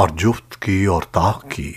اور جفت کی اور طاق کی۔